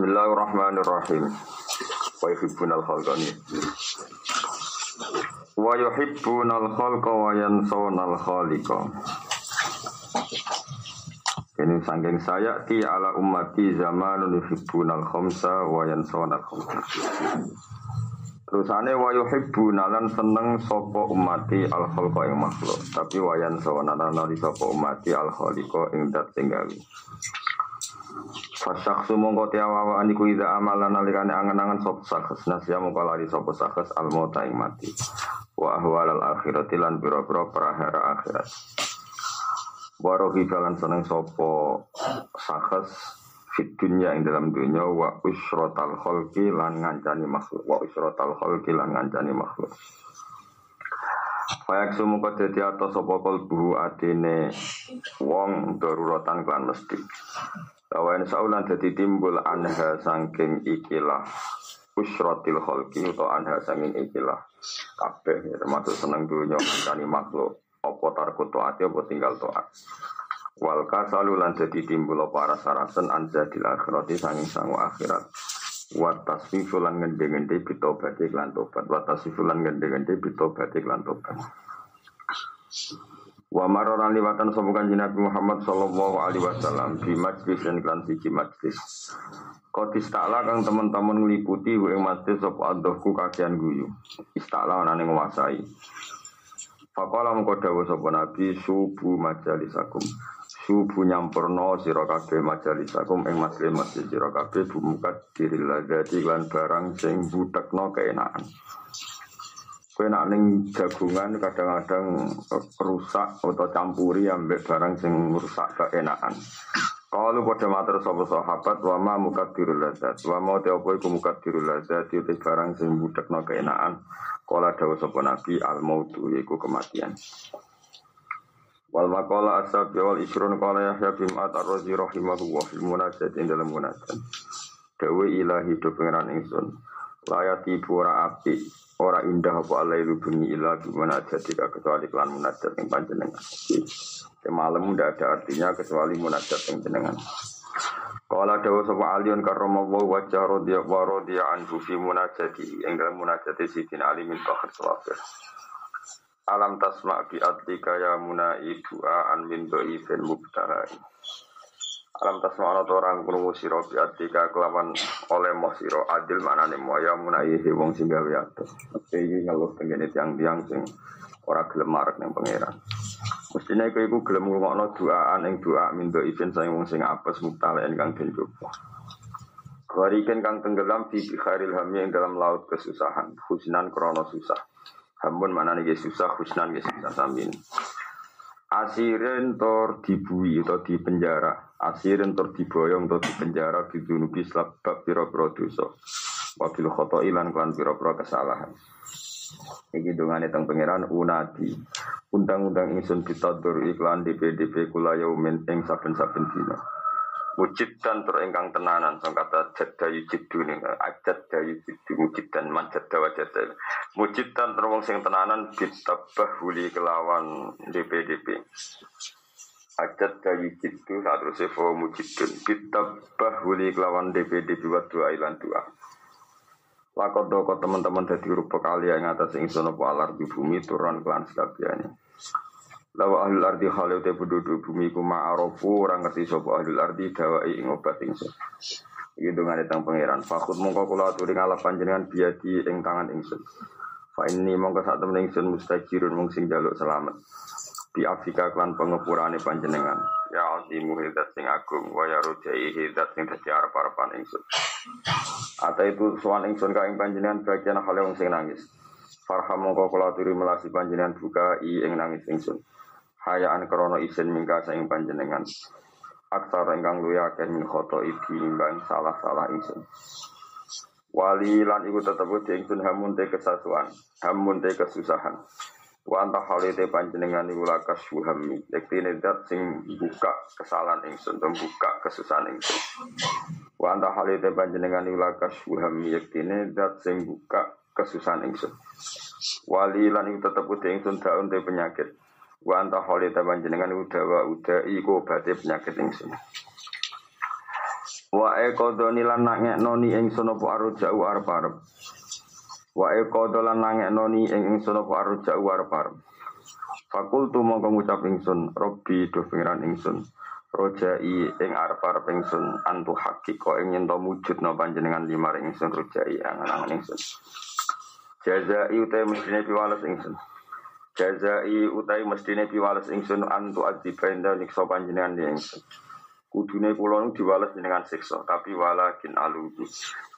Bismillahirrahmanirrahim. Wa yuhibbunal khalqani. Wa yuhibbunal khalqa wa yansawna khaliqa. Ini sangking saya ti ala ummati zamanun yuhibbunal khamsa wa yansawna khamsa. Terusane wa yuhibbuna lan seneng sapa ummati al khalqa ing makhluk, tapi wa yansawna lan sapa ummati al khaliqa ing dat sing gawe. Fasyaksu mongko tiawawa aniku ida amalan nalikane angen-angen sop sakhs nasya mongko lari sop sakhs al mauta ing mati. Wa ahwal al akhirati lan prahara akhirat. Warohi jalan seneng sopo sakhs fit dunya ing dalam dunya wa usrotal kholki lan ngancani makhluk wa usrotal kholki lan ngancani makhluk. Fayak sumu dadi atas sapa kalbu atine wong daruratan klan mesti. Kawan saulan dadi timbul anha sangking ikilah. Usrotil kholki atau anha sangking ikilah. Kabeh ya, termasuk seneng dunia kani makhluk. Apa tarku to'ati apa tinggal to'at wal kasalu lan dadi timbul para sarasen anja di akhirati sanging sangu akhirat. Wa tasfifu lan ngende-ngende bitobati lan tobat. Wa tasfifu lan Wa maroran liwatan sobukan Nabi Muhammad sallallahu alaihi wasallam di majlis dan klan siji majlis. Kau istakla kang teman-teman ngeliputi wa ing majlis sapa adhku kagian guyu. Istakla anane nguasai. Faqala mengko dawuh sapa Nabi subuh majalisakum. Subuh nyampurno sira kabeh majalisakum ing majlis masjid sira kabeh bumukat diril ladati lan barang sing butekno keenakan. Kue nak ning jagungan kadang-kadang rusak atau campuri ambek barang sing rusak keenakan. Kalau pada mater sapa sahabat wa ma mukaddirul ladzat wa ma te apa iku mukaddirul ladzat itu barang sing budekno keenakan. Kala dawuh sapa Nabi al mautu yaiku kematian. Wal maqala asab wal isrun qala Yahya bin Ma'at ar-Razi rahimahullah fil munajat ing dalam munajat. Dawe ilahi do pengeran ingsun. Layati pura api Ora indah apa alairu bunyi ila gimana jadi kecuali klan munajat yang panjenengan. Ke malam tidak ada artinya kecuali munajat yang jenengan. Kala dawa sapa alion karoma wa wajah rodya wa rodya anhu fi munajati yang dalam munajati sidin ali min fakhr sawafir. Alam tasma bi adlika ya munai du'a an min dhaifin mubtahai. Alam tasma'ana to orang krungu sira bi atika kelawan oleh moh sira adil manane moya munayihi wong sing gawe atus. Iki ngeluh tengene tiang-tiang sing ora gelem marek ning pangeran. Mestine iku iku gelem ngrungokno doaan ing doa mindo izin saya wong sing apes mutalen kang den coba. Kariken kang tenggelam di bikharil hami yang dalam laut kesusahan, husnan krono susah. Hamun mana nih susah, husnan susah samin. Asirin tor dibui atau di penjara, asirin tor diboyong atau di penjara di dunubi sebab piro-piro dosa. Wabil khoto ilan klan piro-piro kesalahan. Iki dongane teng pangeran unadi. Undang-undang ingsun ditadur iklan DPDP kula yaumin ing saben-saben dina. Mujid dan tur ingkang tenanan sang kata jadda yujidu ning ajad dayu jidu mujid dan manjad dawa jadda. Mujid dan tur wong sing tenanan bitabah huli kelawan DPDP. Ajad dayu jidu saat terus evo mujidun bitabah huli kelawan DPDP wa dua ilan dua. Lakot doko teman-teman dari rupa kali yang atas ingsun apa alar di bumi turun kelan sekabiannya. Lawa ahlul ardi khalil te penduduk bumi ku ma'arofu orang ngerti sapa ahlul ardi dawai ing obat ingsun. Iki dongane teng pangeran. Fakut mongko kula aturi ngalap panjenengan biadi ing tangan ingsun. Fa ini mongko sak temen ingsun mustajirun mung sing jaluk selamat. Bi Afrika klan pengepurane panjenengan. Ya azimu hidat sing agung wa ya rujai hidat sing dadi arep-arepan ingsun. Ata itu sowan ingsun ka ing panjenengan bagian hale wong sing nangis. Farham mongko kula aturi melasi panjenengan buka i ing nangis ingsun hayaan krono isin mingga saing panjenengan. Aksar ingkang luya akeh min khoto iki nimbang salah-salah isin. Wali lan iku tetep di ingsun hamun te kesatuan hamun te kesusahan. Wa anta halite panjenengan iku lakas suhami yektine dat sing buka kesalahan ingsun buka kesusahan ingsun. Wa anta halite panjenengan iku lakas suhami yektine dat sing buka kesusahan ingsun. Wali lan iku tetep di ingsun daun te penyakit Wa anta holi taban jenengan udawa uda iku obate penyakit ingsun. Wa ekodoni lan noni ingsun apa aruja'u arep-arep. Wa ekodo lan noni ingsun apa aruja'u arep-arep. Fakultu mongko ngucap ingsun, Robbi do pengiran ingsun. Rojai ing arep-arep ingsun antu hakiko ing yen to wujudna panjenengan limar ingsun rojai angan-angan ingsun. Jazai utai mestine piwales ingsun. Jazai utai mestine piwales ingsun antu adibenda nikso panjenengan di ingsun. Kudune kula nu diwales dengan siksa, tapi walakin aludu.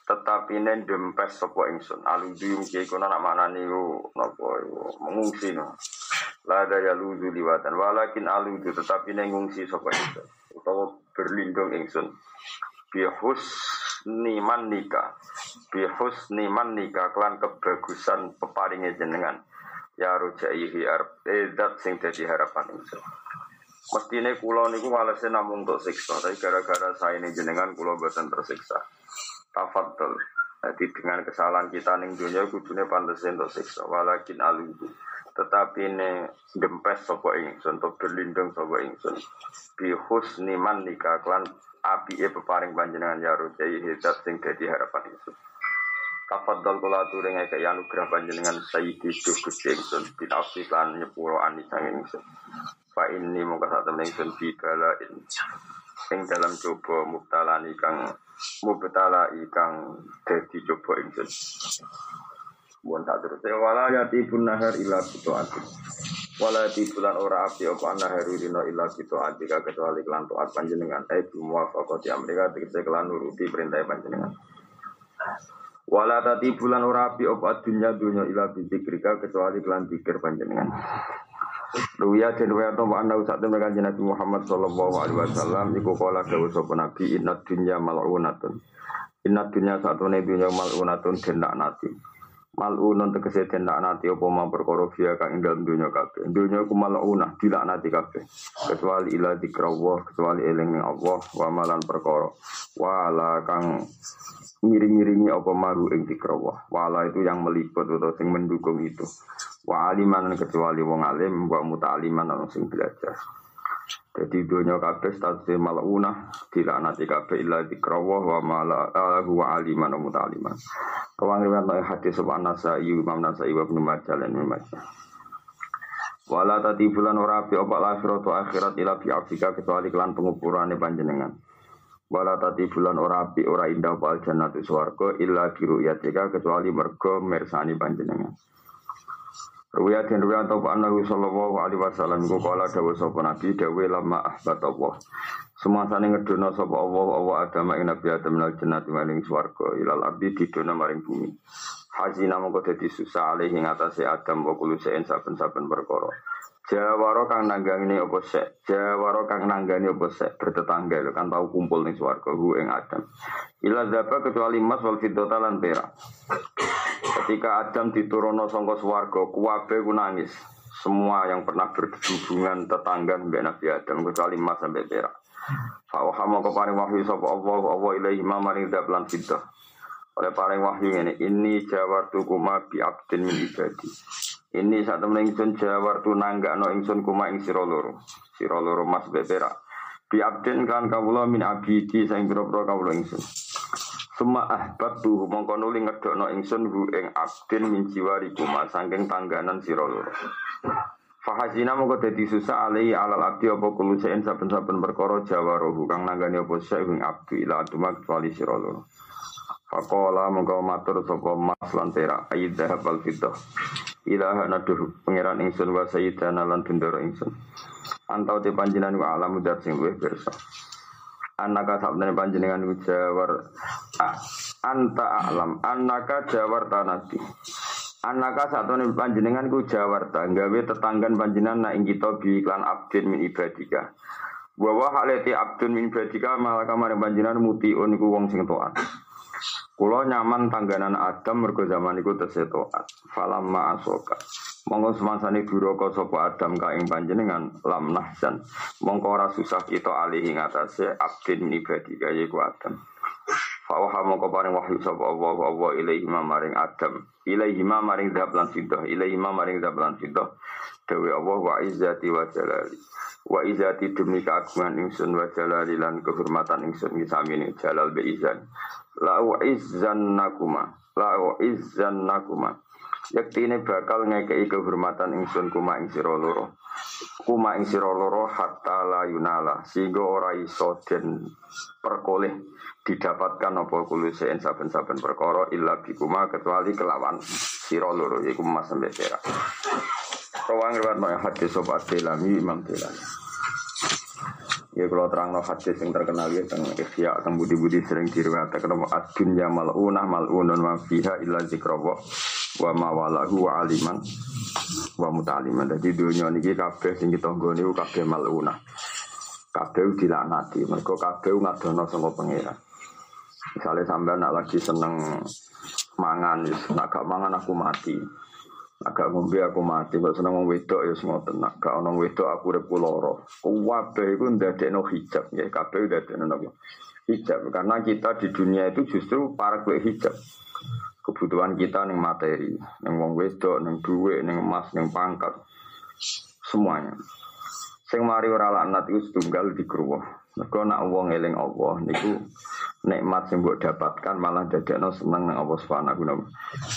Tetapi nen dempes sapa ingsun. Aludu mungkin kono nak manani yo napa mengungsi no. Lada ya ludu liwatan. Walakin aludu tetapi nen ngungsi sapa ingsun. Utawa berlindung ingsun. Bihus niman nikah bihus niman nikah klan kebagusan peparingnya jenengan ya rojaihi arep edat sing dadi harapan ingsun mestine kula niku walese namung untuk siksa. Tapi gara-gara saya ini jenengan kula boten tersiksa. Tafadhol jadi dengan kesalahan kita ning dunia kudune pantes untuk siksa. Walakin aludu. Tetapi ini dempes sapa ingsun untuk berlindung sapa ingsun. Bi niman nikah klan api e peparing panjenengan ya rojai hidat sing dadi harapan ingsun Tafadhol kula aturi ngeke anugerah panjenengan sayyidi duh Gusti ingsun binafsi lan nyepuro ani sang ingsun. Fa ini mongko sak temen ingsun balain ing dalam coba mubtalani kang mubtala ikang dadi coba ingsun. Bukan tak terus. Ya wala yati pun nahar ila kutu'ati. Wala yati bulan ora api apa naharu dino ila kutu'ati kecuali kelan tu'at panjenengan. Eh bimuafakoti Amerika tegese kelan nuruti perintah panjenengan. Wala tati bulan ora api apa dunya dunya ila bidzikrika kecuali kelan pikir panjenengan. Ruya dan ruya atau anda usah temen kanjeng Nabi Muhammad sallallahu alaihi wasallam iku kala dawuh sapa Nabi inna dunya mal'unatun. Inna dunya satu dunya mal'unatun den laknati. Mal'unun tegese den laknati apa ma perkara fiya kang ing dalem dunya kabeh. Dunya ku mal'unah dilaknati kabeh. Kecuali ila dikrawah kecuali eling ning Allah wa malan perkara. Wala kang ngiring-ngiringi apa maru ing dikrawah. Wala itu yang meliput atau sing mendukung itu. Wa aliman kecuali wong alim wa muta'aliman orang sing belajar. Jadi dunia kabeh statusnya maluna nanti kabeh illa dikrawah wa mala wa aliman wa muta'aliman. Kewangiran no hadis sebab nasai Imam Nasai wa Ibnu Majah lan Majah. Wala tati bulan ora api opak akhirat akhirat ila bi kecuali kelan pengukurannya panjenengan. Wala tati bulan ora api ora indah wal jannatu swarga illa biru yatika kecuali mergo mersani panjenengan. Ruya dan ruya atau Anahu sallallahu alaihi wasallam iku kala dawa sapa nabi dawe lama ahbat Allah. Sane ngedono sapa Allah Allah adama ing nabi Adam lan jannati maring swarga ilal abdi didono maring bumi. Hazina mongko dadi susah alih ing atase Adam wa kulo saben-saben perkara. Jawaro kang nanggani apa sek, Jawaro kang nanggani apa sek bertetangga lho kan tahu kumpul ning swarga hu ing Adam. Ila dzaba kecuali emas wal fiddata lan perak. Ketika Adam diturono sangka swarga, kuwabe ku nangis. Semua yang pernah berhubungan tetangga mbek Nabi Adam kecuali emas sampai perak. Fa mau paring wahyu sapa Allah Allah ilaihi ma maring lan fiddah. Oleh paring wahyu ini, ini jawar tukuma bi abdin min ibadi. Ini saat temen ingsun jawar tu nangga no ingsun kuma ing siro loro. Siro loro mas bebera. Bi abden kan kawula min abidi saing biro-biro kawula ingsun. Suma ahbab tuh mongko nuli no ingsun hu ing abden min kuma sangking tangganan siro loro. Fahasina mongko dadi susah alai alal abdi apa kulo saben-saben perkara jawarohu kang nanggani apa sek ing abdi ila aduma kecuali loro. Fakola mongko matur sapa mas lan perak ayat dahab al fiddah. Ilaha naduh pangeran ingsun wa sayyidana lan bendoro ingsun. Antau te panjenengan wa alam dat sing luwih pirsa. Anaka sabdane panjenengan jawar anta alam anaka jawar tanati. Anaka satune panjenengan ku jawarta gawe tetanggan panjenengan nak ing kita bi iklan abdin min ibadika. Wa halati abdun min ibadika malah kamar panjenengan mutiun iku wong sing taat. Kulo nyaman tangganan Adam mergo zaman iku tesih taat. Falamma asoka. Monggo semangsane duraka sapa Adam ka ing panjenengan lam nahsan. Monggo ora susah kita alih ing atase abdin ibadi kaya iku Adam. Fawaha mongko paring wahyu sapa Allah Allah ilaihi maring Adam. Ilaihi maring dzab lan fidah. Ilaihi maring dzab lan fidah. Dewi Allah wa izzati wa jalali. Wa izati demi keagungan ingsun wa jalalilan kehormatan ingsun ngisamini jalal be izan. La wa izzan nakuma la wa izzan nakuma ini bakal ngekei kehormatan ingsun kuma ing sira kuma ing sira hatta la yunala sehingga ora iso den perkoleh didapatkan apa kulo sein saben-saben perkara illa bikuma kecuali kelawan sira loro mas sampe perak Rawang riwayat mau hadis sobat Delami Imam Delami. Ya kalau terang no hadis yang terkenal ya tentang ikhya tentang budi-budi sering diriwayatkan nama ad-dunya mal'unah mal'unun wa fiha illa zikrullah wa mawalahu wa aliman wa mutaliman. Jadi dunia ini kabeh sing kita nggone kabeh mal'unah. Kabeh dilaknati, mergo kabeh ngadono sama pangeran. Misalnya sampai nak lagi seneng mangan, nak gak mangan aku mati. Agak ngombe aku mati, kok seneng wong wedok ya semua tenang. Gak ono wedok aku urip loro. Kabeh iku ndadekno hijab ya, kabeh ndadekno napa? Hijab karena kita di dunia itu justru para kue hijab. Kebutuhan kita ning materi, ning wong wedok, ning duit, ning emas, ning pangkat. Semuanya. Sing mari ora laknat iku setunggal di kruwah. Mergo nak wong eling Allah niku nikmat sing mbok dapatkan malah dadekno seneng nang Allah Subhanahu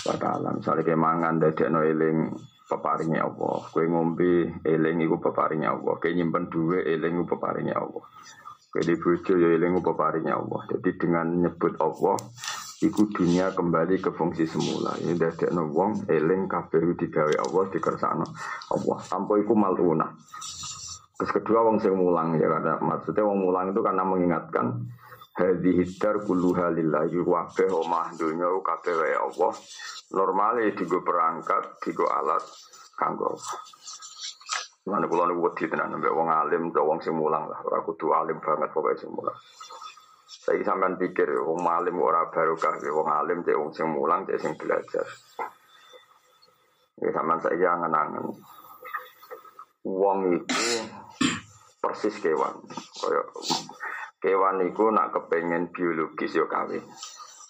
wa taala. Misale ke mangan dadekno eling peparinge Allah. Kowe ngombe eling iku peparinge Allah. Kowe nyimpen duwe eling iku peparinge Allah. Kowe di bojo ya eling iku peparinge Allah. Jadi dengan nyebut Allah iku dunia kembali ke fungsi semula. Ini dadekno wong eling kabeh digawe Allah dikersakno Allah. Tanpa iku maluna. Terus kedua wong sing mulang ya karena maksudnya wong mulang itu karena mengingatkan Hadi hidar kulluha lillahi wabeh omah dunya kabeh wae Allah. Normale digo perangkat, digo alat kanggo. Mana kula niku wedi tenan mbek wong alim utawa wong sing mulang lah, ora kudu alim banget pokoke sing mulang. Saya sampean pikir wong alim ora barokah, wong alim cek wong sing mulang cek sing belajar. Ya sampean saya angen-angen. Wong itu persis kewan. Kaya Kewan itu nak kepengen biologis yo kawin.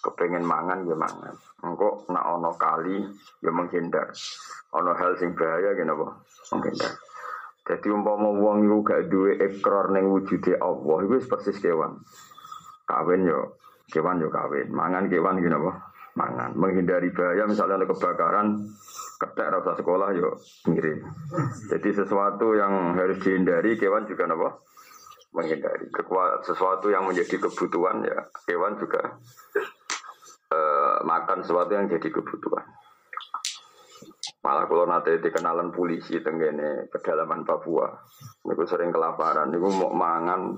Kepengen mangan ya mangan. Engkau nak ono kali ya menghindar. Ono hal sing bahaya gini apa? Menghindar. Jadi umpama wong iku gak duwe ekor ning wujude Allah, itu persis kewan. Kawin yo, kewan yo kawin. Mangan kewan gini apa? Mangan. Menghindari bahaya misalnya ada kebakaran, ketek rasa sekolah yo mirip. Jadi sesuatu yang harus dihindari kewan juga apa? Menghindari. Sesuatu yang menjadi kebutuhan ya hewan juga uh, makan sesuatu yang jadi kebutuhan. Malah kalau nanti dikenalan polisi tenggene pedalaman Papua itu sering kelaparan. Itu mau mangan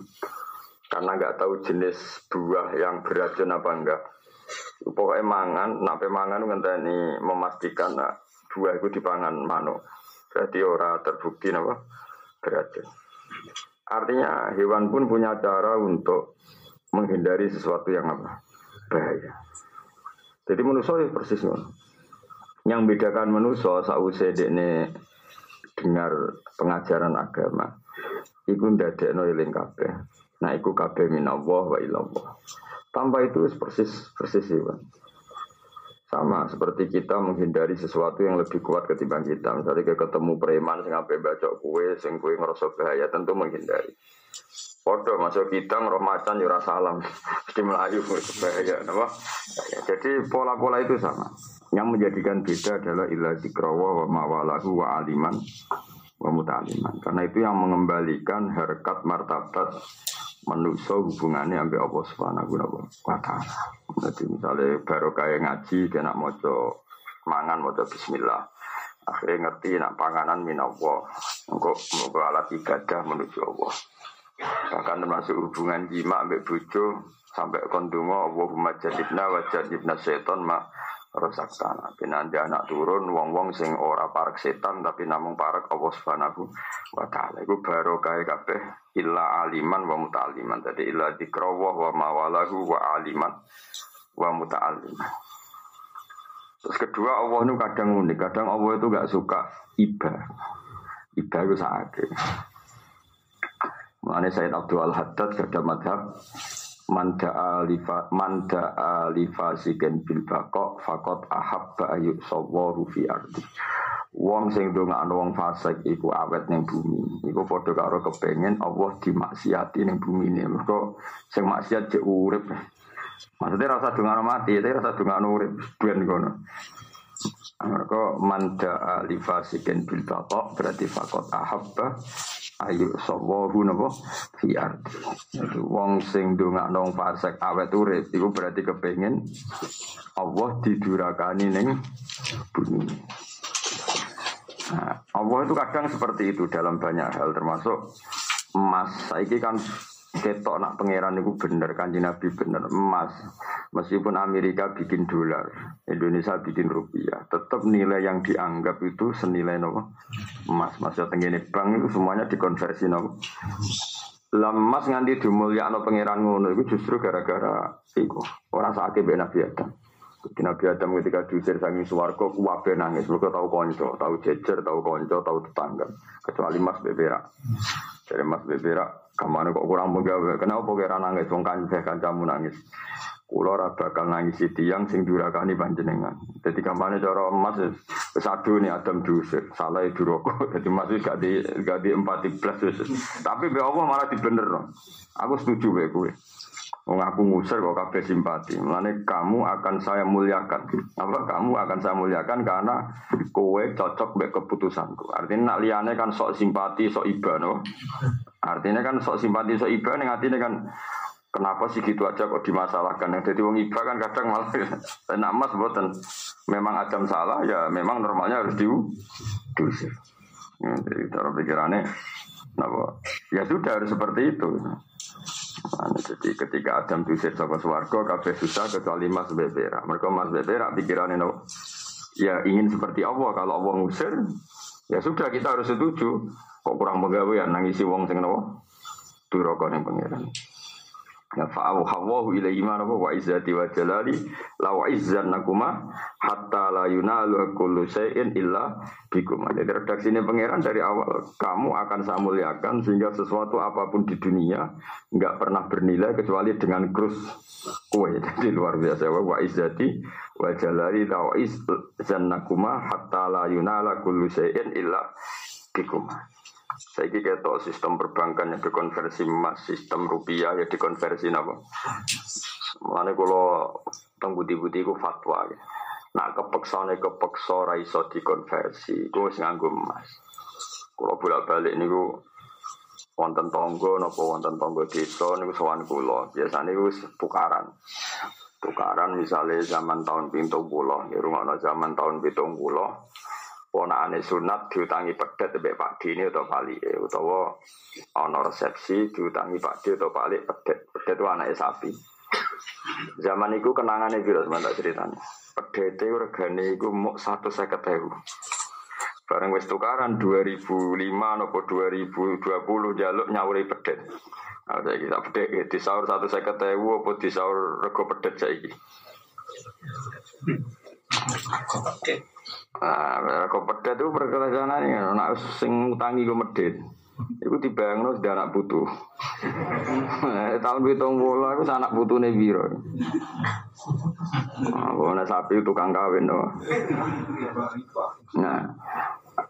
karena nggak tahu jenis buah yang beracun apa enggak. Pokoknya mangan nape mangan ini memastikan nah, buah itu dipangan mano jadi orang terbukti apa beracun Artinya hewan pun punya cara untuk menghindari sesuatu yang apa bahaya. Jadi manusia ya persis Yang bedakan manusia sausai ini dengar pengajaran agama. Iku ndadekno eling kabeh. Nah iku kabeh minallah wa ilallah. Tanpa itu persis persis hewan. Sama seperti kita menghindari sesuatu yang lebih kuat ketimbang kita. Misalnya kayak ketemu preman sing ape bacok kue, sing kue ngerasa bahaya, tentu menghindari. Podo masuk kita ngeroh macan yura salam, mesti melayu bahaya, apa? Jadi pola-pola itu sama. Yang menjadikan beda adalah ilah zikrawa wa mawalahu wa aliman wa mutaliman. Karena itu yang mengembalikan harkat martabat manusia hubungannya sampai Allah Subhanahu wa taala. Jadi misalnya baru kayak ngaji nak mojo mangan mojo bismillah. Akhirnya ngerti nak panganan minallah. Engkau mau alat ibadah menuju Allah. Bahkan termasuk hubungan jima ambek bojo sampai kondungo Allahumma jadibna wa jadibna seton ma rusak tanah. Nanti anak turun, wong-wong sing ora parek setan tapi namung parek Allah Subhanahu wa taala. Baru kaya kabeh illa aliman wa muta'aliman. Jadi illa dikrawah wa mawalahu wa aliman wa muta'aliman. Terus kedua Allah itu kadang unik, kadang Allah itu gak suka iba. Iba itu sakit. Mengenai Sayyid Abdul Al-Haddad ada madhab manda alifa manda alifa sigen bil bako fakot sawaru fi ardi Wong sing ndongakno wong fasik iku awet ning bumi. Iku padha karo kepengen Allah dimaksiati ning bumi ini. Mergo sing maksiat cek urip. Maksudnya rasa dongakno mati, tapi rasa dongakno urip ben kono. Mereka manda alifasikin bil batok berarti fakot ahabba ayu sawahu napa fi ardi. Wong sing ndongakno fasik awet urip iku berarti kepengen Allah didurakani ning bumi. Nah, Allah itu kadang seperti itu dalam banyak hal termasuk emas. Saiki kan ketok nak pangeran itu bener kanji Nabi bener emas. Meskipun Amerika bikin dolar, Indonesia bikin rupiah, tetap nilai yang dianggap itu senilai nopo emas. Maksudnya tenggine bank itu semuanya dikonversi nopo. Lemas nganti no pangeran ngono itu justru gara-gara itu orang sakit Nabi Adam. Jadi Nabi Adam ketika diusir sangi suwargo, kuwabe nangis. Mereka tahu konco, tahu jejer, tahu konco, tahu tetangga. Kecuali Mas Bebera. Jadi Mas Bebera, ke mana kok kurang pegawai? Kenapa kira nangis? Wong saya kancamu nangis. Kulo ora bakal nangis tiang sing durakani panjenengan. Jadi kampanye cara emas wis nih Adam diusir, salah itu rokok. Jadi Mas gak di gak di empat plus Tapi be Allah malah dibener. Aku setuju be gue. Wong aku ngusir kok kabeh simpati. Mulane kamu akan saya muliakan. Apa kamu akan saya muliakan karena kowe cocok mbek keputusanku. Artinya nak liyane kan sok simpati, sok iba no. Artinya kan sok simpati, sok iba ning atine kan Kenapa sih gitu aja kok dimasalahkan? Jadi wong iba kan kadang malah enak mas buatan. Memang Adam salah ya memang normalnya harus diusir. Ya, jadi cara pikirannya, kenapa? Ya sudah harus seperti itu. Nah, jadi ketika Adam diusir sama suwargo, kabeh susah kecuali Mas Bebera. Mereka Mas Bebera pikirannya no, ya ingin seperti Allah. Kalau Allah ngusir, ya sudah kita harus setuju. Kok kurang ya nangisi wong sing no, durokon yang pangeran. Ya fa'awu hawahu ilaihi ma wa izzati wa jalali la wa nakuma hatta la yunalu kullu syai'in illa bikum. Jadi redaksi ini pangeran dari awal kamu akan saya muliakan sehingga sesuatu apa pun di dunia enggak pernah bernilai kecuali dengan krus kue. Jadi luar biasa wa izzati wa jalali la wa nakuma hatta la yunala kullu syai'in illa bikum. Saya kira ketok sistem perbankan yang dikonversi emas, sistem rupiah ya dikonversi apa? Mana kalau teng budi-budi ku fatwa ya. Nah kepeksane kepeksa ra iso dikonversi, ku wis nganggo emas. Kalau bolak-balik niku wonten tonggo napa wonten tonggo desa niku sowan kula. Biasane wis tukaran. Tukaran misalnya zaman tahun pintu pulau, ya rumah zaman tahun pintu pulau, ponakane sunat diutangi pedet mbek Pak Dini atau Pali utawa ana resepsi diutangi Pak Di atau Pali pedet. Pedet itu anaknya sapi. Zaman itu kenangannya gitu sebentar ceritanya pedet itu regane satu saya ketemu bareng wis tukaran 2005 nopo 2020 jaluk nyawuri pedet. Nah, saya kita pedet di sahur satu saya ketemu apa di sahur rego pedet saya ini. Ah, kok pedet itu perkelasannya, nak sing utangi gue medit. Iku dibayang sudah anak butuh. Tahun pitung bola aku anak butuh nih biro. Aku nah, sapi tukang kawin doh. Nah,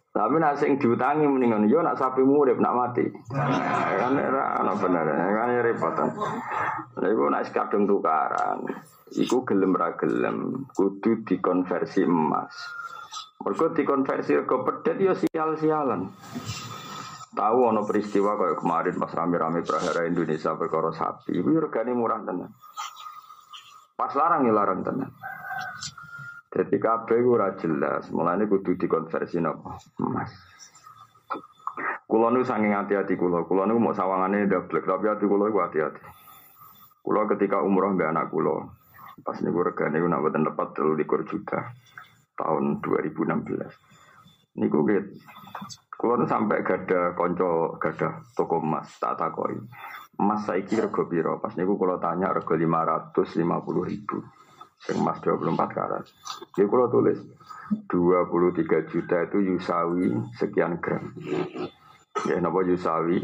tapi nak sing diutangi mendingan yo nak sapi murid nak mati. Kan era ana bener kan repot. Lha iku nak kadung tukaran. Iku gelem ra gelem kudu dikonversi emas. Mergo dikonversi ke pedet ya sial-sialan. Tahu ono peristiwa kayak kemarin pas rame-rame prahara Indonesia perkara sapi, itu regane murah tenan. Pas larang ya larang tenan. Jadi kabeh ora jelas, mulane kudu dikonversi nopo emas. Kulo nu saking hati-hati kulo, kulo nu mau sawangane double, tapi hati kulo iku hati-hati. Kulo ketika umroh mbak anak kulo, pas niku regane nak boten tepat 23 juta tahun 2016. Niku gitu. Kalau sampai gada konco gada toko emas tak takoi. Emas saiki rego piro? Pas niku kalau tanya rego 550 ribu. Sing emas 24 karat. Jadi kalau tulis 23 juta itu yusawi sekian gram. Ya napa yusawi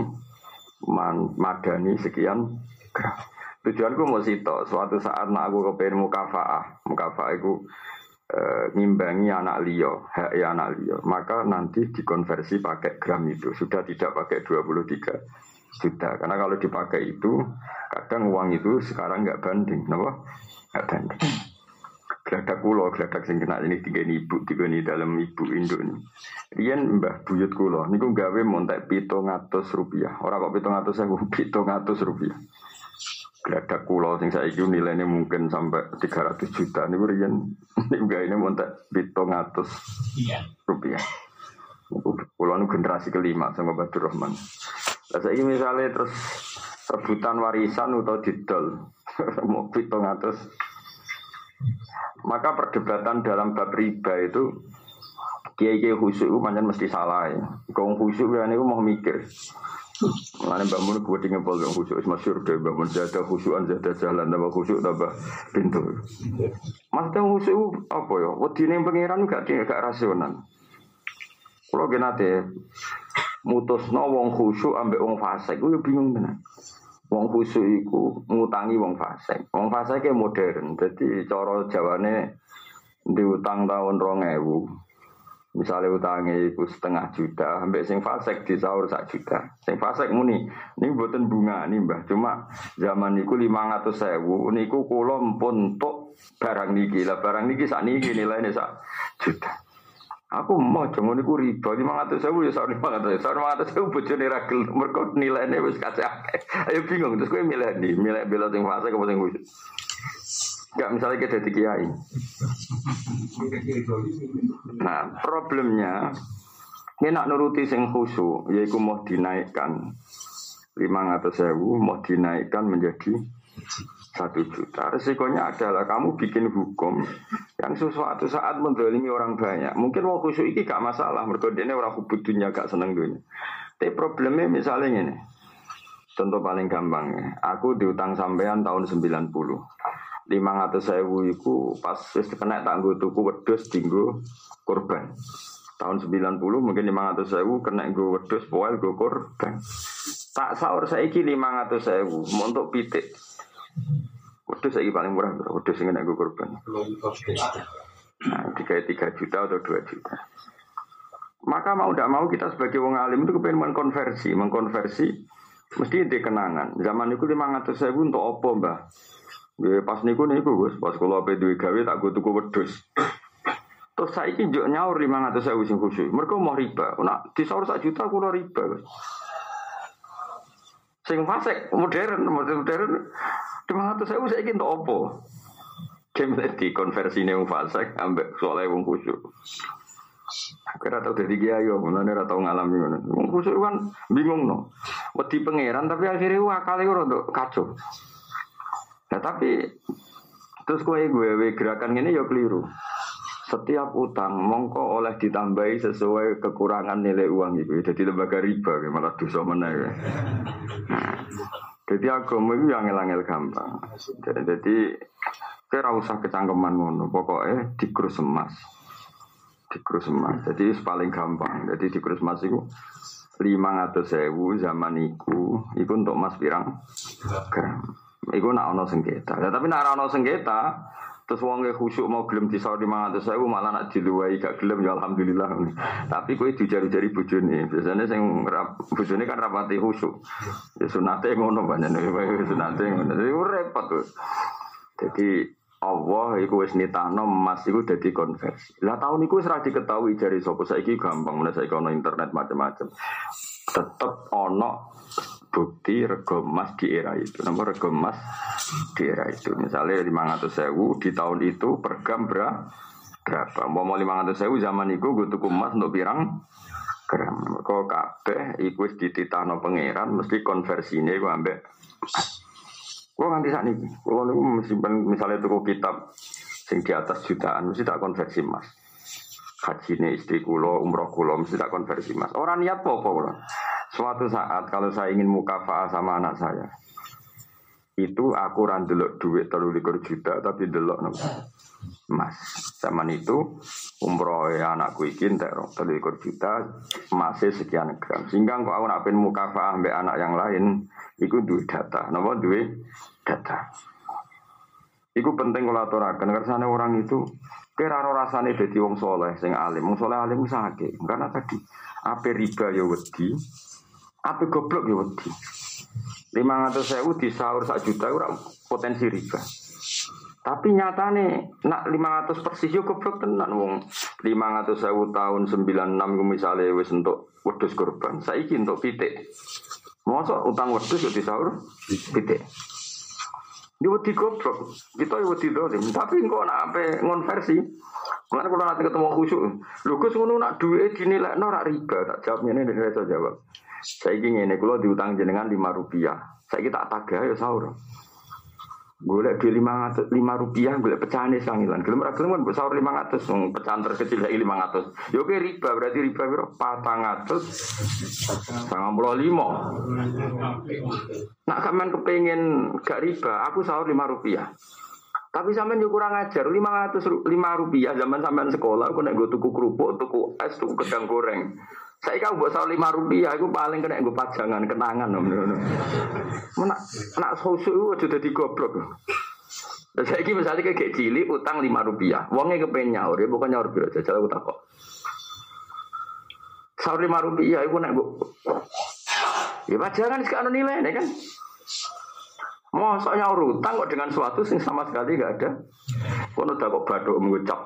man, madani sekian gram. Tujuanku mau sito, suatu saat nak aku kepengen mukafaah, mukafaah itu e, ngimbangi anak liyo, hak anak liyo, maka nanti dikonversi pakai gram itu, sudah tidak pakai 23 juta. Karena kalau dipakai itu, kadang uang itu sekarang nggak banding, kenapa? Nggak banding. Geladak kulo, geladak sing kena ini tiga ibu, tiga ini dalam ibu Indo ini. Rian mbah buyut kulo, niku gawe montek pito ngatus rupiah. Orang kok pito ngatus saya pito ngatus rupiah. Geladak kulo sing saya itu nilainya mungkin sampai 300 juta. Niku Rian, niku gawe ini montek pito ngatus rupiah. Kulo nu generasi kelima sama Badur Rahman. Lah saya misalnya terus rebutan warisan atau didol, mau pito ngatus maka perdebatan dalam bab riba itu kiai kiai khusyuk itu mesti salah ya. Kau khusyuk ya ini mau mikir. Mengenai bangun gue tinggal pol yang khusyuk masyur deh bangun jada khusyukan jada jalan tambah khusyuk tambah pintu. Maksudnya khusyuk apa ya? Ini pangeran gak gak rasional. Kalau genate mutus no wong khusyuk ambek wong fasik, gue bingung tenan. Wong khusyuk iku ngutangi wong fasik. Wong fasik ke modern. Jadi cara jawane diutang tahun rong ewu. Misalnya utangnya itu setengah juta, sampai sing fasek di sahur sak juta. Sing fasek muni, ini buatan bunga nih mbah. Cuma zaman niku lima ratus sewu, niku kulo pun tok barang niki lah, barang niki sak niki nilainya sak juta. Aku mau jangan niku riba lima ratus sewu ya soal lima ratus soal lima ratus sewu bojone ragil mereka nilainya wis kacau. Ayo bingung terus gue milih nih milih bela sing fase apa sing khusyuk. Enggak misalnya kita jadi kiai. Nah problemnya ini nak nuruti sing khusyuk yaitu mau dinaikkan lima ratus sewu mau dinaikkan menjadi satu juta. Resikonya adalah kamu bikin hukum yang sesuatu saat mendolimi orang banyak. Mungkin mau khusyuk ini gak masalah, mereka ini orang hubud gak seneng dunia. Tapi problemnya misalnya ini, contoh paling gampang ya. Aku diutang sampean tahun 90. 500 sewu itu pas wis kena tangguh tuku wedus tinggu korban. Tahun 90 mungkin 500 sewu kena gue wedus poel gue korban. Tak sahur saiki 500 sewu untuk pitik. Wedus saya paling murah bro. Wedus yang gue korban. Nah, tiga tiga juta atau dua juta. Maka mau tidak mau kita sebagai wong alim itu kepengen mengkonversi, mengkonversi mesti di kenangan. Zaman itu lima ratus ribu untuk opo mbah. Ya, pas niku niku gus, pas kalau apa duit gawe tak gue tuku wedus. Terus saya ini juga nyaur ribu sing khusyuk. Mereka mau riba. Nak di sahur sak juta aku riba. Sing fasek modern, modern lima ratus ribu saya ingin untuk opo. Kayak di konversi nih fasek ambek soalnya wong khusyuk. Kira tau dari kiai, mana ora tau ngalami ngono. Khusyuk kan bingung no. Wedi pangeran tapi akhirnya wah kali untuk kacau. Nah tapi terus gue gue gerakan ini ya keliru. Setiap utang mongko oleh ditambahi sesuai kekurangan nilai uang itu. Jadi lembaga riba malah dosa mana ya. Jadi agama itu yang ngel gampang. Jadi kira usah kecangkeman ngono. Pokoknya dikrus emas. Dikrus emas. Jadi paling gampang. Jadi dikrus emas itu lima ratus sewu zaman itu, itu untuk emas pirang gram. Iku nak ono sengketa. Ya, tapi nak ono sengketa, terus wong khusyuk mau gelem di saudi mangan terus saya malah nak diluai gak gelem ya alhamdulillah. Tapi kue dijari-jari bujuni. Biasanya sing bujuni kan rapati khusyuk. Ya sunate ngono banyak nih, sunate ngono. Jadi repot tuh. Jadi Allah iku wis nitahno emas iku dadi konversi. Lah tahun iku wis ra diketahui jari sapa saiki gampang menawa saiki ono internet macam-macam. Tetep ono bukti rego emas di era itu. Nomor rego emas di era itu. Misalnya 500 sewu di tahun itu per gram berapa? Mau mau 500 sewu zaman itu gue tuku emas untuk pirang gram. Kok kabeh iku wis dititahno pangeran mesti konversinya gue ambek Gue nganti saat ini, gue niku misalnya tuku kitab sing di atas jutaan mesti tak konversi emas. Haji ini istri kulo, umroh kulo mesti tak konversi emas. Orang niat apa-apa Suatu saat kalau saya ingin mukafaah sama anak saya, itu aku randelok duit terlalu likur juta tapi delok no. emas. Zaman itu umroh ya anakku ikin terong terlalu likur juta masih sekian gram. Sehingga kalau aku nak mukafaah ambek anak yang lain, itu duit data. Nama duit data. Iku penting kalau aturakan karena sana orang itu Kira rasane dadi wong soleh sing alim, wong soleh alim sakit. Karena tadi ape riba ya wedi, ape goblok ya wedi. 500 sewu di sahur sak juta ora potensi riba. Tapi nyatane nak 500 persis yo goblok tenan wong 500 sewu tahun 96 misalnya wis untuk wedhus kurban. Saiki untuk pitik. Mosok utang wedhus yo di sahur pitik. Dia wedi goblok, kita ya wedi dolim. Tapi engkau nak apa ngonversi? Mengenai kalau nanti ketemu khusyuk, lu gus ngono nak duit dinilai norak riba, tak jawabnya ini saya jawab. Saya ingin ini kalau diutang jenengan lima rupiah, saya kita tagah ya sahur. Golek di lima lima rupiah, golek pecahan nih sangilan. Gelem gelem kan sahur lima ratus, pecahan terkecil lagi lima ratus. Yo ke riba berarti riba biro patang ratus, sangat puluh lima. Nak kamen kepengen gak riba, aku sahur lima rupiah. Tapi sampean yo kurang ajar, lima ratus lima rupiah zaman sampean sekolah, aku nek gue tuku kerupuk, tuku es, tuku gedang goreng. Saya kau buat soal lima rupiah, aku paling kena gue pajangan, kenangan. Mana nak susu itu jadi goblok. Saya kira misalnya kayak cilik utang lima rupiah, uangnya kepengen nyaur ya bukan nyaur biasa, jadi aku takut. Sahur lima rupiah, aku nak gue. Ya pajangan sekarang nilai, kan? Mau soalnya utang kok dengan suatu sing sama sekali gak ada. Kono udah kok baduk mengucap.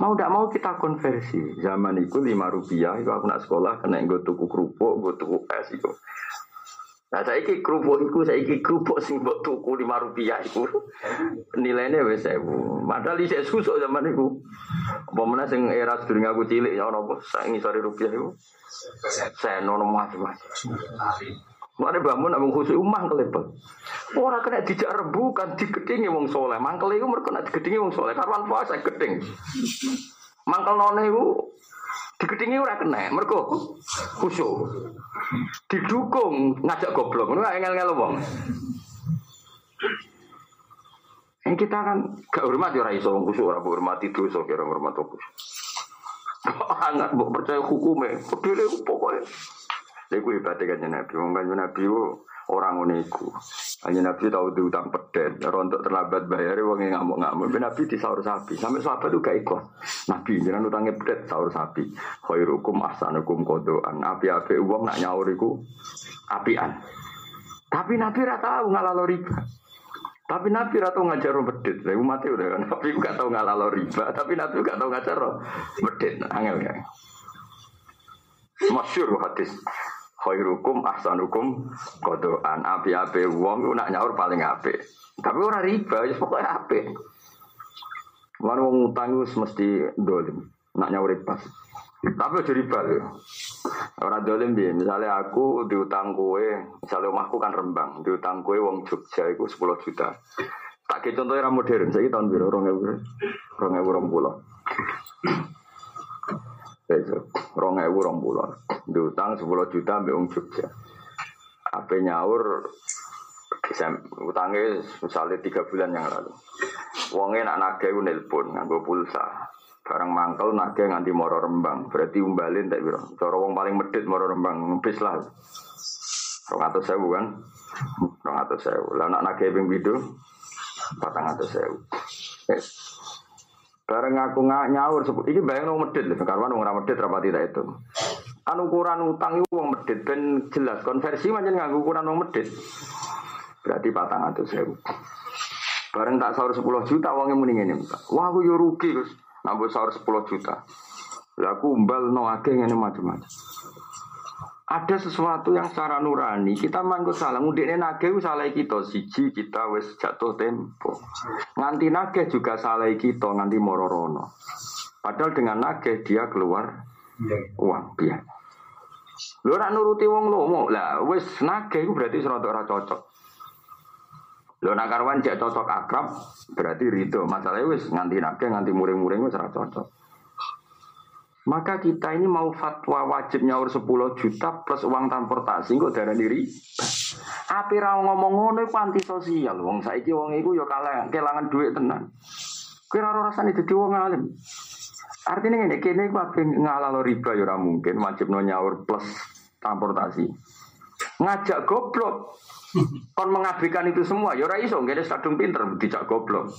Mau tidak mau kita konversi. Zaman itu lima rupiah, itu aku nak sekolah kena gue tuku kerupuk, gue tuku es itu. Nah saya iki kerupuk itu, saya iki kerupuk sing buat tuku lima rupiah itu nilainya wes sewu. Padahal saya susuk zaman itu. Apa mana sing era sedurung aku cilik ya orang saya ngisari rupiah itu. Saya nono macam-macam. Mana bangun abang khusus umah kelepet. Orang kena dijak rebu kan digedingi wong soleh. Mangkel itu mereka nak digedingi wong soleh. Karuan puasa geding. Mangkel none itu digedingi ora kena. Mereka khusyuk. Didukung ngajak goblok. Ini ngel-ngel wong. Yang kita kan gak hormat ya iso wong khusyuk ora hormat itu so kira hormat khusyuk. Anak mbok percaya hukumnya. Peduli pokoknya. Iku ibadah kan Nabi. Wong kan Nabi orang ngono iku. Hanya Nabi tahu diutang pedet, rontok terlambat bayar, wong ngamuk-ngamuk. Nabi di sahur sapi, sampai sahabat itu ikut. Nabi jangan utangnya pedet sahur sapi. Khairukum ahsanukum kodoan. Api-api uang nak nyaur apian. Tapi Nabi rata ngalalo riba. Tapi Nabi rata ngajar pedet. Saya umat udah kan. Nabi gak tahu ngalalo riba. Tapi Nabi gak tahu ngajar pedet. Angel ya. Masyur hadis khairukum ahsanukum kodoan api-api wong ku nak nyaur paling api Tapi orang riba, ya pokoke apik. Wong wong utang itu mesti dolim, nak nyaur pas. Tapi aja riba ya. orang dolim piye? misalnya aku diutang kue misalnya rumahku kan Rembang, diutang kue wong Jogja iku 10 juta. Tak ke contohnya ra modern, saiki tahun piro? 2000 2020 rong ewu rong bulan. Diutang 10 juta ambil Wong Jogja. Apa nyaur utangnya misalnya tiga bulan yang lalu. Wongnya nak nage nelpon nganggo pulsa. Barang mangkel nage nganti moro rembang. Berarti umbalin tak biro. Cara wong paling medit moro rembang ngepis lah. Rong atau sewu kan? Rong atau sewu. Lah nak nage ping bidu patang atau sewu. Yes. Bareng aku nggak nyaur, ini bayang nong medit, karena nong medit rapati tidak itu. Anu ukuran utang itu wong medit, ben jelas konversi macam nggak ukuran wong medit. Berarti patang atau sewu. Bareng tak sahur 10 juta uangnya mending ini. Wah aku yo rugi terus. Nambah sahur 10 juta. Lah aku umbal no ageng ini macam-macam ada sesuatu yang secara nurani. Kita manggut salah. Ngudekne nage salah kita. Siji kita wes jatuh tempo. Nganti nage juga salah kita nganti mororono. Padahal dengan nage dia keluar uang. Biar lu nak nuruti wong lomo. Lah wes nage itu berarti serotok ora cocok. Lo nak karwan cek cocok akrab berarti rito masalahnya wes nganti nage nganti muring-muring wes ora cocok maka kita ini mau fatwa wajib nyaur 10 juta plus uang transportasi kok darah diri. Api ra ngomong ngono iku anti sosial. Wong saiki wong iku ya kalah kelangan duit tenan. Kira ora rasane dadi wong alim. Artinya ini kene iku ape ngalalo riba ya mungkin wajib nyaur plus transportasi. Ngajak goblok Kon mengabaikan itu semua, ya iso, ngene kadung pinter dijak goblok.